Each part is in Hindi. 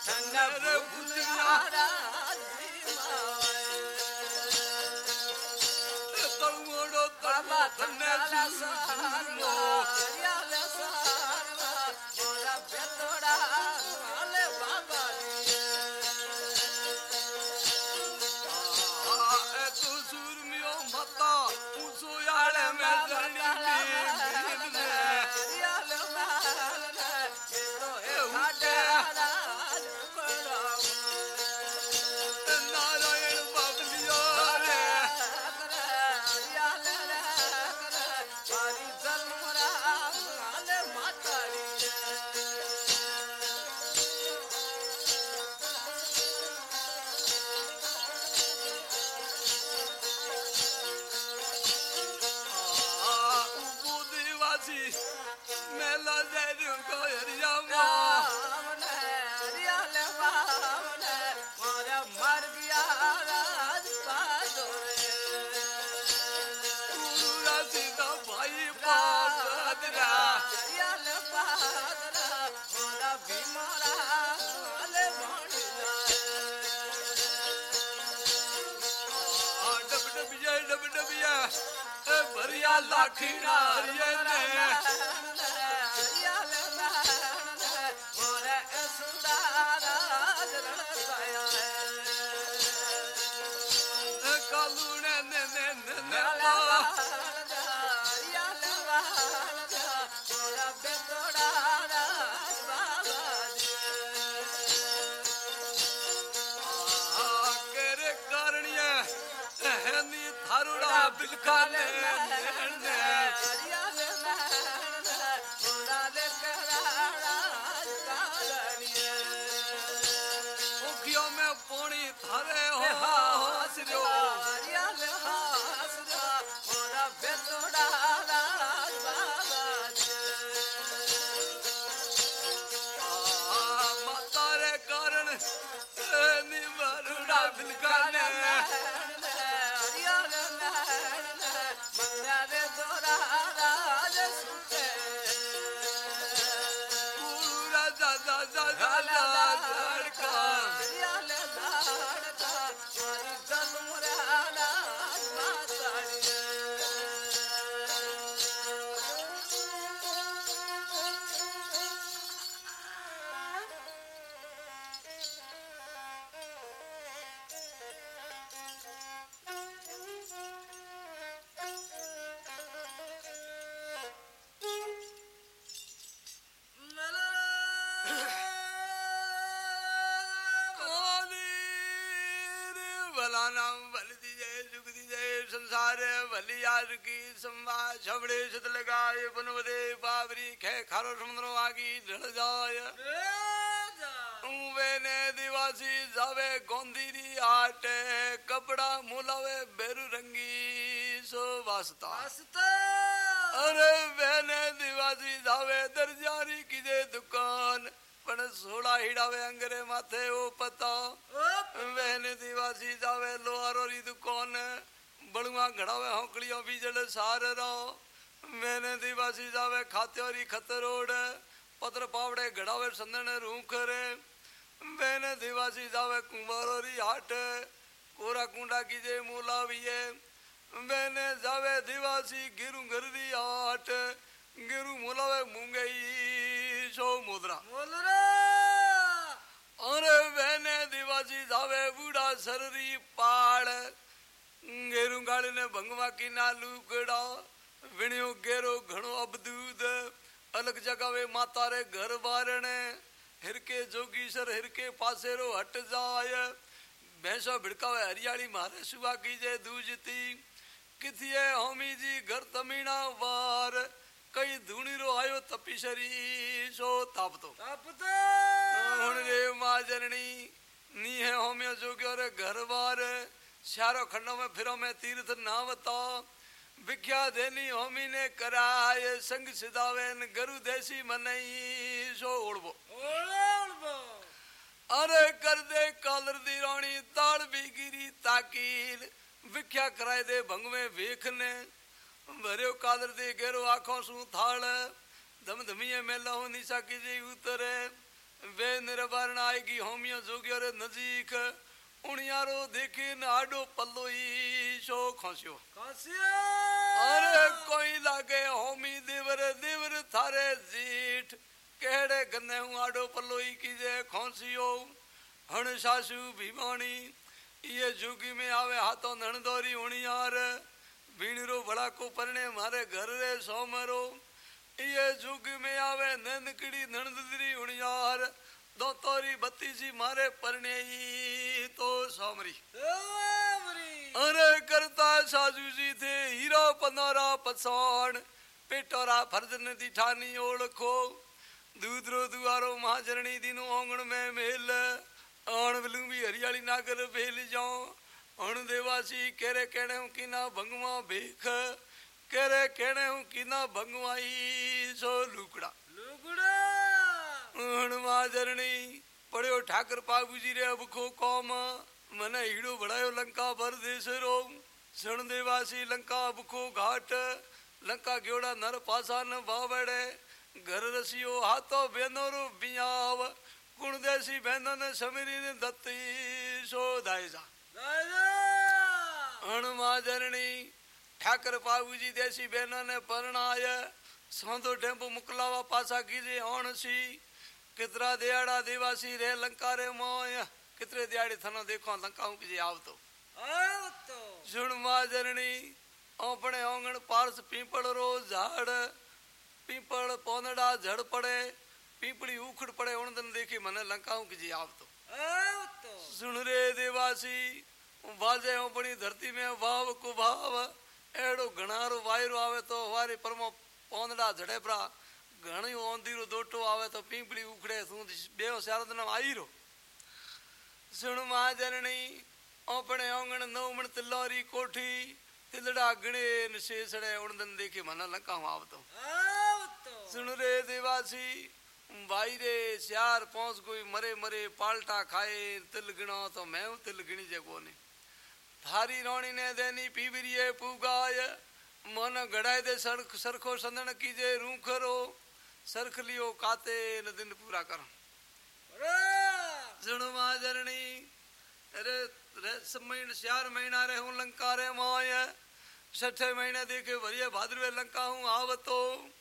Sen de bu dünyada छबड़े सुत लगाए बनवदे बाबरी खे खारो समुद्रो आगी ढल जाय ने दिवासी जावे गोंदीरी आट कपड़ा मुलावे बेरु रंगी सो वास्ता। अरे वेने दिवासी जावे दरजारी कीजे दुकान पण सोड़ा हिड़ावे अंगरे माथे, ओ पता वेने दिवासी जावे, लोहारो री दुकान बड़ुआ घड़ावे, होकड़ियों बीजल सार रो मैंने दिवासी जावे, खात्योरी खतरोड पत्र पावड़े घड़ावे, संदन रे मैंने दिवासी जावे कुंभारोरी हाट, कोरा कुंडा कीजे मूला विये मैंने जावे दिवासी गिरु गररी हाट, गिरु मूलावे मुंगई। सो मुद्रा। अरे मैंने दिवासी जावे बूढ़ा सररी पाड़ गेरू गाड़ी ने भंगवा की नालू गड़ा विणियो गेरो घणो अबदूद। अलग जगह वे माता रे घर बारणे। हिरके जोगीसर हिरके पासेरो हट जाय। भैंसो भिड़कावे हरियाली मारे सुबह कीजे दूजती किथिए होमी जी घर तमीना वार। रो आयो तपीशरी सो तापतो। तापतो। हुन रे माँ जननी नी है होमियो जोग्यो रे घर बार श्यारो खंडो में फिरो में तीर्थ नावता। विख्या देनी होमी ने कराय संग सिदावे गरु देसी मनई सो उड़बो अरे कर दे कालर दी रानी ताड़ भी गिरी ताकील। विख्या कराए दे भंग में वेख ने भरियो कालर दे गेरो आँखों सु थाल। धम धमिये मेला हो निशा की जी उतरे। वे निरबारण आएगी होमियो जोगियो रे नजीक। उणियारो देखे नाडो पल्लोई शो खोसियो। अरे कोई लागे होमी देवर देवर थारे जीठ। केड़े गन्ने हूँ आडो पल्लोई कीजे खोसियो। हण सासू भीमाणी ये जुगी में आवे बड़ा को परने मारे घर रे सोमरो ये जुग में आवे नंदकड़ी नणदरी उणियार दो तोरी बत्ती सी मारे परने तो सोमरी अरे करता साजू जी थे हीरो पनोरा पसौण पेटोरा फर्जन दी ठानी ओळखो दूधरो दुआरो महाजरणी दिनो ओंगण में मेल अण बिलू भी हरियाली नागर भेल जाओ अण देवासी केरे हूँ की ना भंगवा भेख केरे हूँ की ना भंगवाई सो लुकड़ा लुगड़ा! अण महाजरणी पड़ियो ठाकर पाबू जी रे अब खो कौम मने हीड़ो बढ़ायो लंका भर देश रो सण देवासी लंका अब खो घाट लंका ग्योड़ा नर पासा न बावड़े। घर रसियो हाथो बेनोरो बियाव गुण देसी बेनन समीरी ने दत्ती सो दायजा दादा हनुमाजरणी ठाकर पाबूजी देसी बहनों ने परणाय सौंदो टेंपो मुकलावा पासा कीजे ओणसी कितरा दियाड़ा दिवासी रे लंका रे मोय कितरे दियाड़ी थनो देखो लंका हूँ कीजे आवतो आओ तो सुण माजरणी ओपणे ओंगण पारस पीपल रो झाड़ पीपल पोनड़ा झड़ पड़े पीपड़ी उखड़ पड़े उणदन देखी मने लंका हूँ कीजे आवतो आओ तो सुन रे देवासी बाजे अपनी धरती में भाव को भाव। एड़ो घणारो वायरो आवे तो हवारी परमो पोंदड़ा झड़े परा घणी ओंदीरो दोटो आवे तो पीपड़ी उखड़े तू बेओ शारद नाम आई रो सुन महाजननी अपने ओंगण नौमण तिलोरी कोठी तिलड़ा गणे न शेषड़े उणदन देखी मन लंका हूँ आवतो सुन रे देवासी भाई रे श्यार पहुँच कोई, मरे मरे, पाल्टा खाए, तिल गिणो तो मैं हूँ, तिल गिणी जे कोने। थारी रोणी ने देनी पीवरिए पुगाय, मन घड़ाए दे सरख सरखो संदन कीजे रूखरो सरख लियो काते, न दिन पूरा कर। बड़ा सुन अरे रे समय श्यार महीना रे हूँ, लंका रे मोय छठे महीने देखे भरिए भाद्रवे लंका हूँ, आवतो। खाए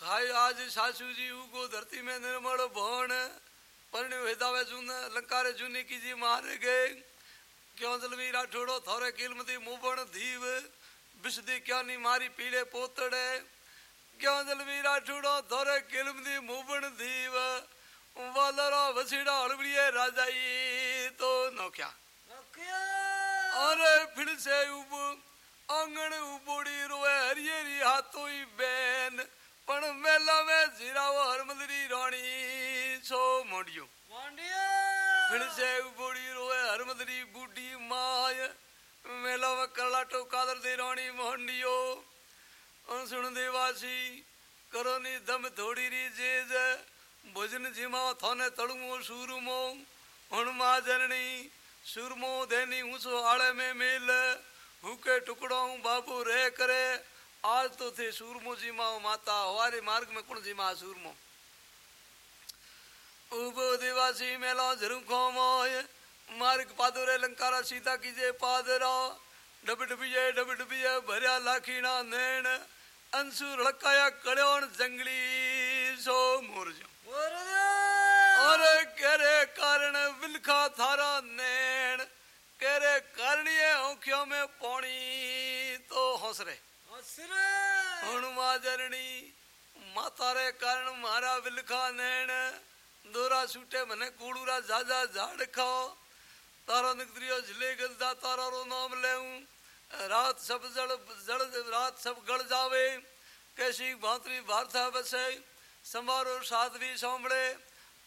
आज सासू जी उगो धरती में निर्मल भवन। परण्य वेदावे जून लंका रे जूनी की जी मारे गए। क्यों जलवी राठोड़ो थोरे किलमती मुबण धीव। बिसदी क्या नी मारी पीड़े पोतड़े। क्यों जलवी राठोड़ो थोरे किलमती मुबण धीव। वालरा वसीड़ा हड़बड़िए राजाई तो नौख्या। नकिया अरे फिर से उब पण मेला में जीरावो हरमदरी रानी सो मोड़ियो मांडिया फिर से उबोड़ी रोए हरमदरी बूढ़ी माय मेला में करलाटो कादर दे रानी मोहंडियो उन सुन देवासी करोनी दम थोड़ी री जेज भोजन जिमा थाने तड़ुमो सूरमो हणमा जननी सूरमो देनी ऊंचो आड़े आज तो थे सूरमो जिमा माता हवारे मार्ग में कुण जिमा सूरमो? उबो दिवासी मेला झरुखो मोय मार्ग पादोरे लंकारा सीता कीजे पादरा डब डबिये डब डबिये भरिया लाखीना नैण अंशु लड़काया कड़ोण जंगली सो मोरजो। बोरदा और केरे कारण विलखा थारा नैण केरे कारणिये आँखों में पानी तो हंसरे हसरे जरणी, माता रे कारण मारा विलखा नैण। दोरा सूटे मने कूड़ूरा जाजा झाड़ खाओ। तारा निकद्रियो झिले गलदा, तारा रो नाम लेऊं। रात सब जड़ जड़ रात सब गड़ जावे। कैसी भांतरी भारता बसे। संभारो साधवी सोमड़े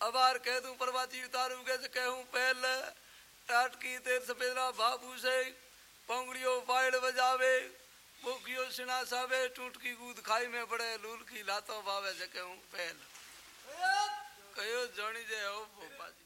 अबार कह दूँ परवाती उतारू के कहूँ पहल। टाट की तेर सपेरा बाबू से। पोंगड़ियो पायड़ बजावे। पोखियो सिना साबे टूटकी कूद खाई में पड़े लूल की लातो भावे जके हूँ पहल कयो जणी जे हो पोपा जी।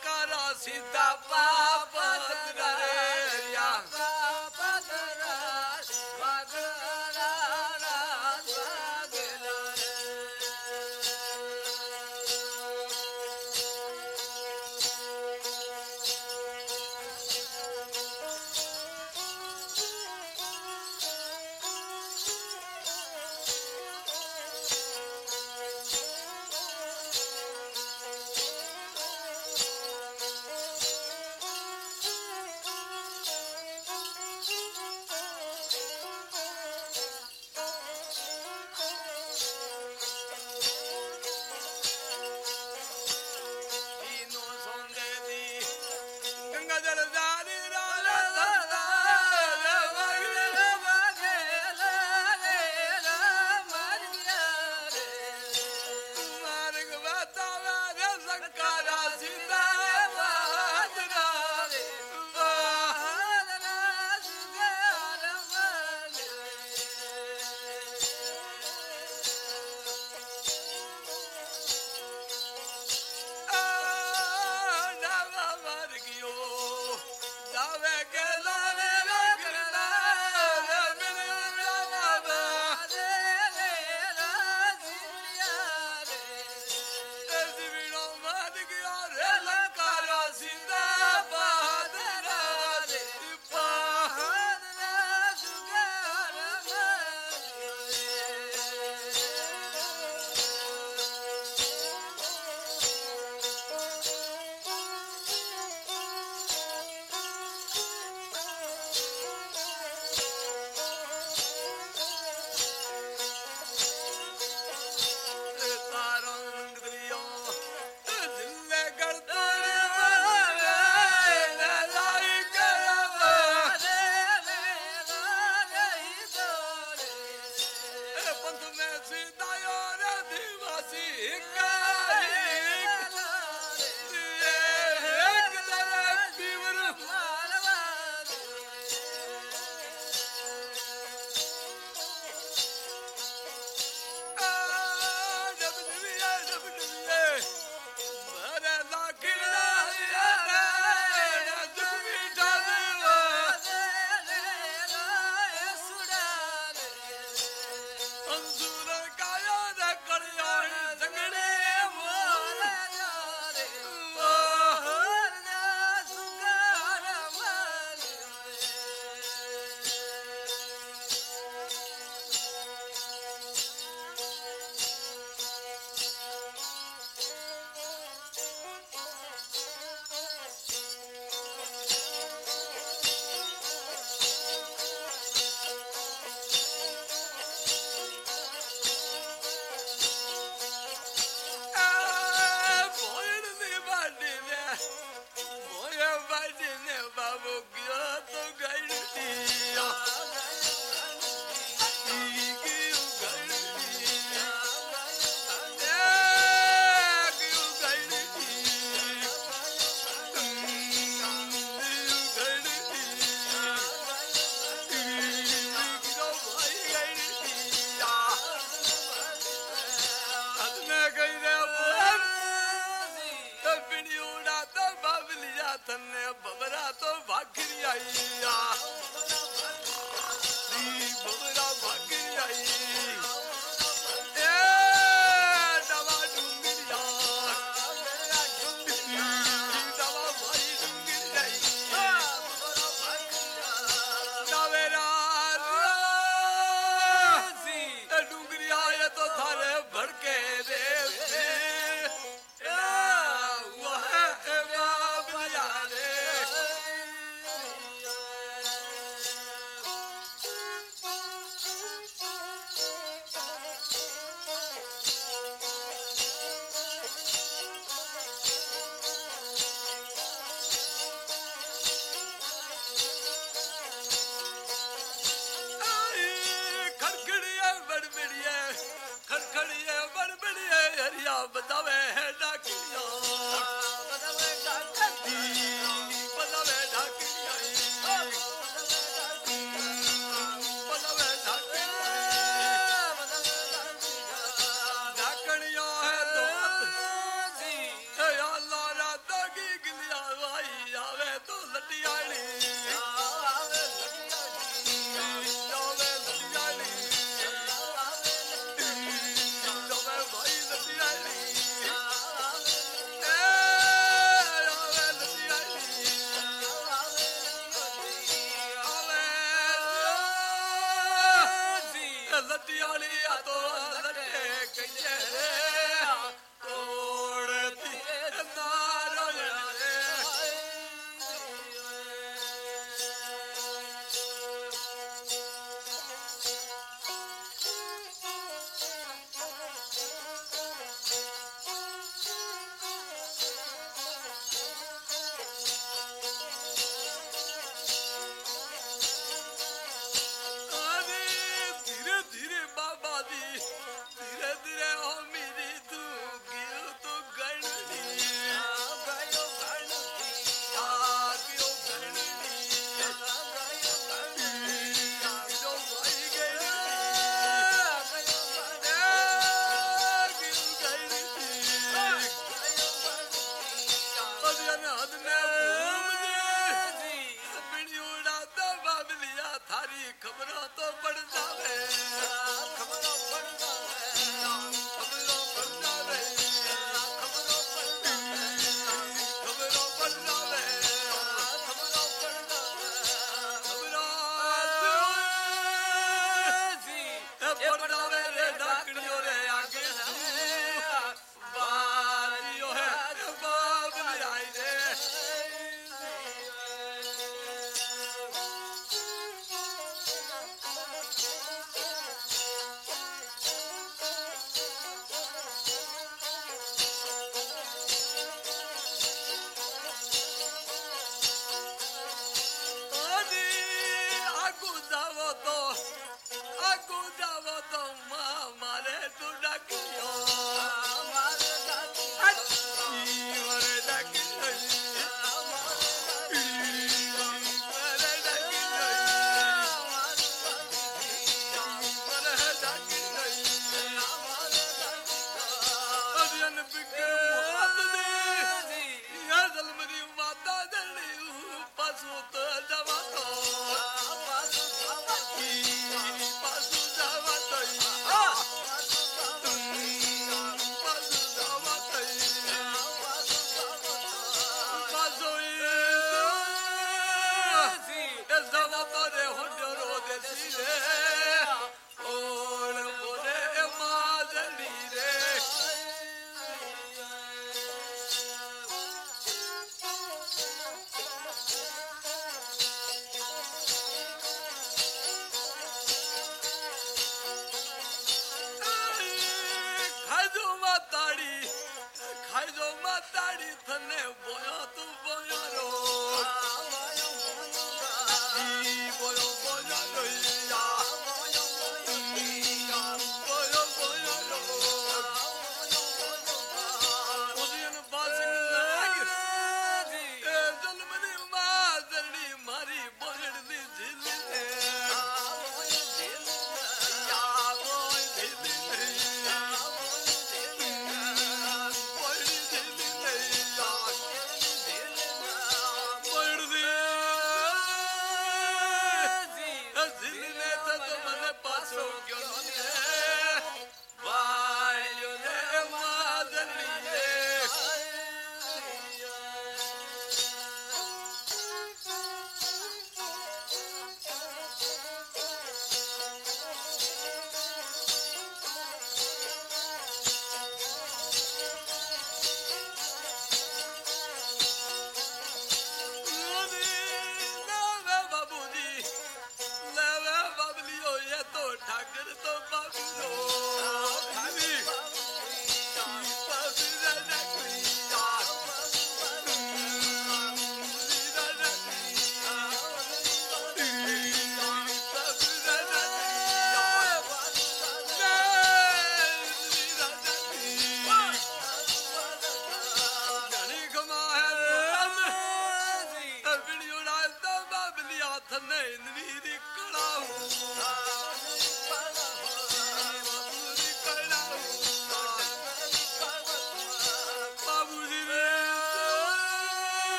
caracita pa'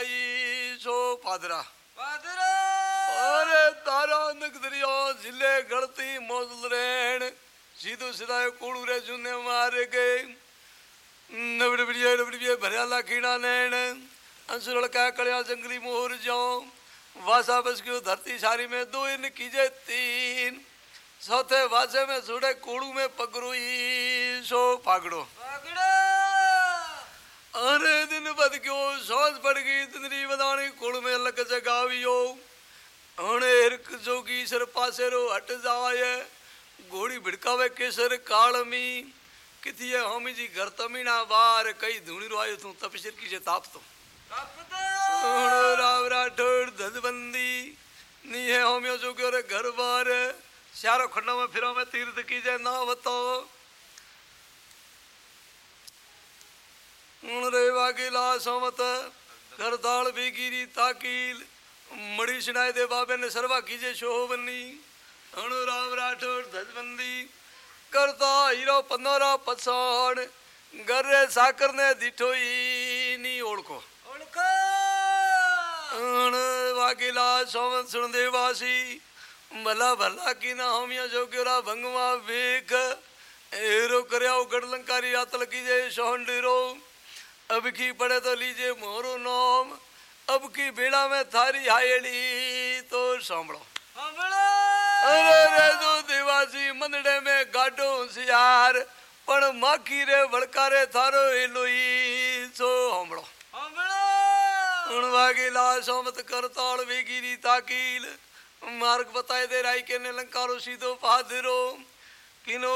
कुड़ूरा सीधाई पादरा। पादरा! अरे तारा नगदरियो ज़िले गलती मौजूद रहन। सीधो सीधा कुड़ू रे जुने मारे गए नबड़ बड़िया नबड़िया भरिया लाखीना नैन। अंसुरल का कड़िया जंगली मोहर जाओ वासा बस क्यों धरती सारी में दो इन कीजे तीन। चौथे वासे में सुड़े कुड़ू में सो पागड़ो। पागड़ा! अरे दिन बद क्यों सोच पड़ गई तिंदरी बदानी कुड़ में लग जगावियो हणे हिरक जोगी सर पासे रो हट जाए घोड़ी भिड़कावे केसर कालमी किथिए होमी जी घर तमीना बार कई धूणी रो आयो तू तपसिर की जे ताप तो कपदा हणो राव राठौड़ धजबंदी नी है होमियो जोग्यो रे घर बार श्यारो खंडो में फिरो में तीर्थ की जे ना बताओ उन रे वागिला सोमत करताल बेगिरी ताकील मड़ी सुनाए दे बाबे ने सरवा कीजे शोभनी अणु राम राठौड़ धजबंदी करता हीरो पंदोरा पछाण गरे साकर ने दिठोई नी ओळखो वागिला सोमत सुन देवासी भला भला की ना होमिया जोग्योरा भंगवा वेख एरो करया गढ़लंकारी आतल कीजे सोहंडीरो अब की पड़े तो लीजिए मोरो नाम अब की बेड़ा में थारी हायड़ी तो सांभळो। अरे रे जो देवासी मंदड़े में गाडो होशियार पण माखी रे भड़कारे थारो एलोई सो हमड़ो उन वागीला सोमत करताल वेगिरी ताकील मार्ग बताए दे राई के ने लंकारो सीधो पादरो किनो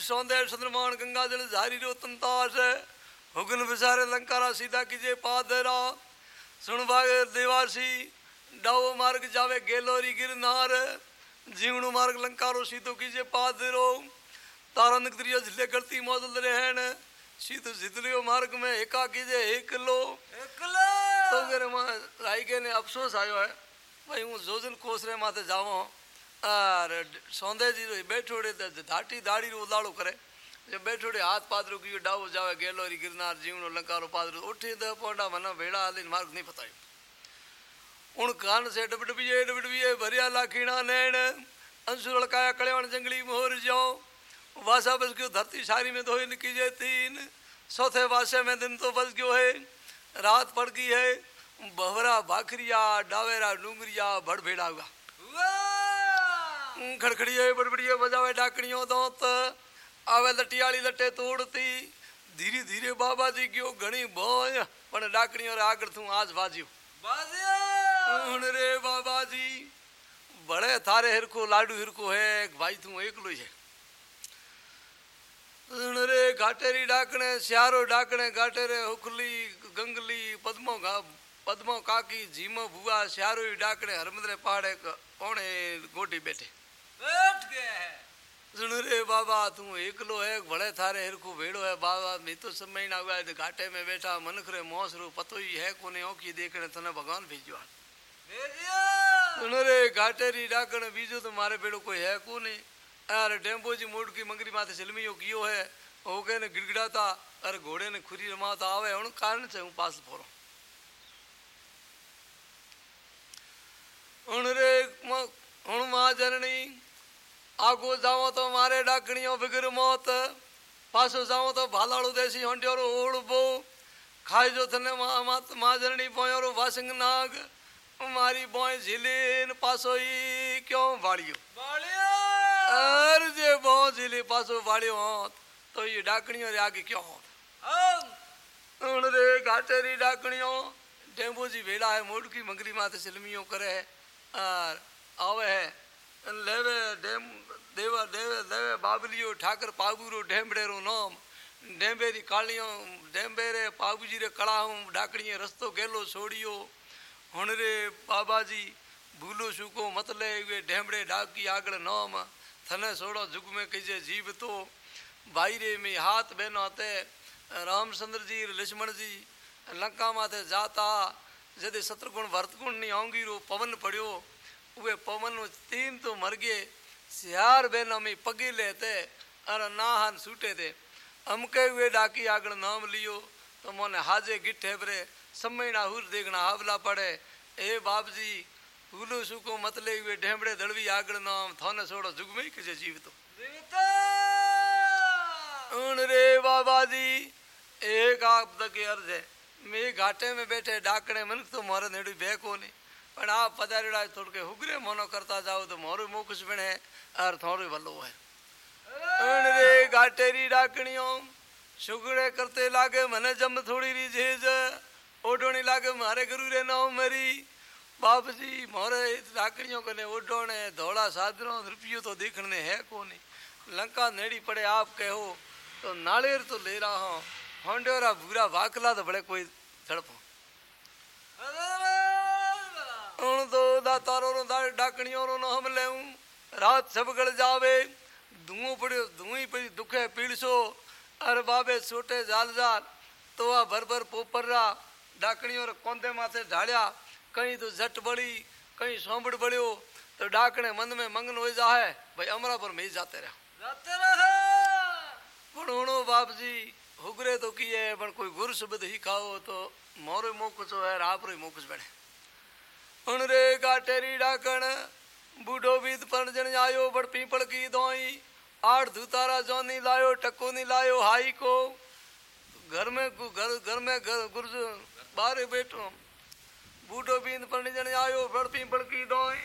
सौंदे चंद्रमान गंगा जल झारी रो तंतास हुगन विसारे लंकारा सीधा कीजे पादरा सुन भाग देवासी डाओ मार्ग जावे गेलोरी गिरनार। जीवणु मार्ग लंकारो सीधो कीजे पादरो तारा नगरिया ज़िले करती मौजल रहन। सीधो जितलियो मार्ग में एका कीजे एक लो एकला! तो मेरे माँ राई के ने अफसोस आयो है भाई हूँ जोजन कोसरे माथे जावो। और सौंदे जी रो बैठोड़े ते धाटी दाढ़ी रो उदाड़ो करे। जे बैठोड़े हाथ पादरो की डावो जावे गेलोरी गिरनार जीवनो लंकारो पादरो उठी दे पोंडा मना भेड़ा हाली मार्ग नहीं पतायो उन कान से डब डबिए डब डबिए भरिया लाखीना नैण अंशु लड़काया कल्याण जंगली मोहर जाओ वासा बस गयो धरती सारी में धोई निकी जे तीन चौथे वासे में दिन तो बस गयो है रात पड़ गई है बहरा भाखरिया डावेरा डूंगरिया भड़ भेड़ा हुआ वाह खड़खड़िए बड़बड़िए बजावे डाकड़ियों दोत आवे लटियाली लटे तोड़ती धीरे धीरे बाबा जी गयो घणी भोय पण डाकड़ियों रे आगળ थू आज भाजियो बाजिया! उन रे बाबा जी बड़े थारे हिरको लाडू हिरको है भाई तू एकलो ही। है उन रे घाटेरी डाकणे श्यारो डाकणे घाटेरे हुकली गंगली पद्मो घा पद्मो काकी झीमो बुआ श्यारो सुन रे बाबा तू एकलो है बड़े थारे हिरको भेड़ो है। बाबा मैं तो समय ना हुआ घाटे में बैठा मनख रे मोस रो पतो ही है कोने ओकी देखने तने भगवान भेजो सुन रे घाटेरी डाकण बीजो तो मारे बेड़ो कोई है को नहीं अरे डेम्पो जी मोड़ की मंगरी माथे सिलमियो कियो है हो गए ने गिड़गिड़ाता अरे घोड़े ने खुरी रमाता आवे उन कारण से हूँ पास फोरो। उन रे हूँ माँ जननी आगो जाओ तो मारे डाकणियों बिगर मौत पासो जाओ तो भालाड़ो देसी हंडियोरो ओड़बो खाई जो थने माँ मात माँ जननी पोयोरो वासिंग नाग मारी बोय झिलीन पासो ही क्यों वाड़ियो? बालिया अर जे बो झिली पासो वाड़ियो तो ये डाकणियों रे आगे क्यों हम! उन रे घाटेरी डाकणियों डेम्बो जी भेड़ा है। है है लेवे डेम देवा देवे देवे बाबलियो ठाकर पाबूरो ढेमड़ेरो नाम डेम्बेरी कालियों डेम्बेरे पाबूजी रे कड़ाहूं डाकणिए रस्तो गेलो छोड़ियो हुन रे बाबा जी भूलो सूको मतले वे ढेमड़े डाकी आगड़ नाम थने सोड़ो जुग में कहिजे जीव तो भाई रे में हाथ वे पवन तीन तो मर गए। सियार बेना में पगी लेते अरे नाहन सूटे थे हमके वे डाकी आगड़ नाम लियो तो मोने हाजे गिठे बरे समयना हुर देखना हावला पड़े। ए बाप जी हुलू सुको मतले वे ढेमड़े दड़वी आगड़ नाम थाने सोड़ो जुग किसे जीव तो उन रे बाबा जी एक आप तक अर्ज़ है। मैं घाटे में बैठे डाकड़े मन तो मोरे नेड़ी बे को नहीं પણ આ પધારેડા થોડ કે હુગરે મોનો કરતા જાઓ તો મોરું મુખસ બને અર થોડું ભલો હોય અણ રે ગાટેરી ડાકણીઓ સુગડે કરતે લાગે મને જમ થોડી રી જેજ ઓઢોણી લાગે મારે ગુરુ રે નામ મરી બાપજી મોરે ડાકણીઓ કને ઓઢોણે ધોળા સાદરો રૂપિયો તો देखने है कोनी लंका नेड़ी पड़े आप कहो तो नालेर तो ले रहा हूँ होंडोरा भूरा वाकला तो बड़े कोई झड़पो ਹੁਣ ਦੋ ਦਾ ਤਾਰੋ ਨੂੰ ਦਾ ਡਾਕਣੀਆਂ ਨੂੰ ਹਮ ਲੈਉ ਰਾਤ ਸਭ ਗਲ ਜਾਵੇ ਦੂਹ ਪੜਿਓ ਦੂਹੀ ਪਈ ਦੁਖੇ ਪੀੜਸੋ ਅਰ ਬਾਬੇ ਛੋਟੇ ਜਾਲ ਜਾਲ ਤੋਆ ਬਰਬਰ ਪੋਪਰਰਾ ਡਾਕਣੀਆਂ ਕੋਂਦੇ ਮਾਥੇ ਢਾਲਿਆ कहीं तो झट बड़ी कहीं सौंबड़ बड़ियो तो डाकने मन में मंगन हो जा भाई अमरा पर में जाते रहो जाते रहो पण हुणो बाप जी हुगरे तो किए पण कोई गुरु शब्द ही खाओ तो मोरो मोकुचो है आप रो मोकुच बने उन रे गाटेरी डाकण, बूढ़ो बीत पण आयो बड़ पीपल की दोई। आठ धुतारा जोनी लायो टको नी लायो, हाई को। घर में घर घर में घर गुरज बारे बैठो। बूढ़ो बीत पण जन आयो बड़ पीपल की दोई।